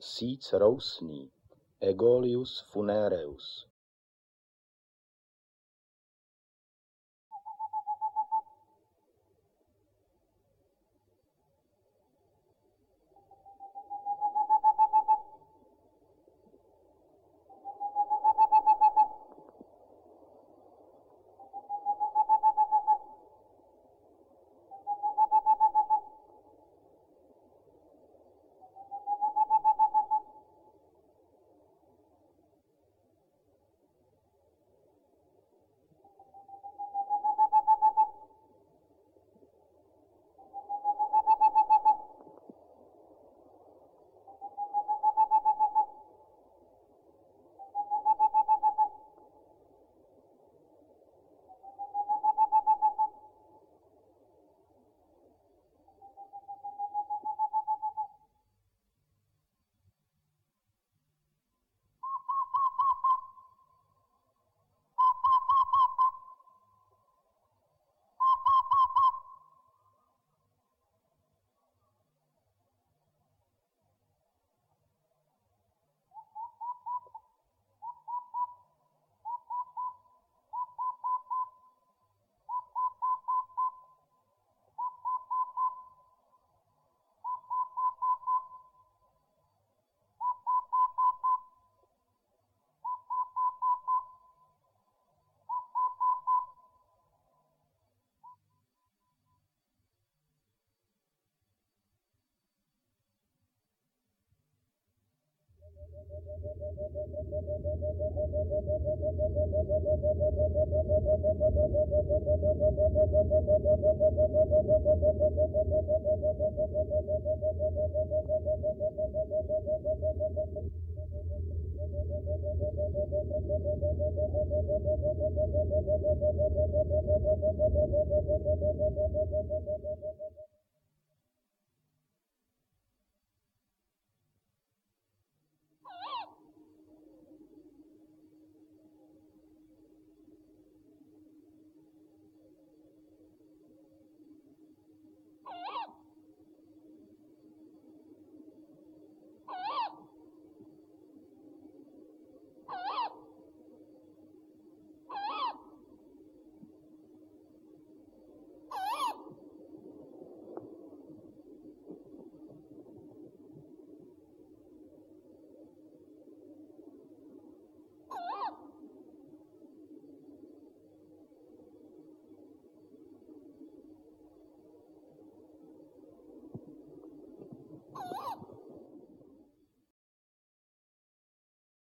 síc rousný, Aegolius funereus.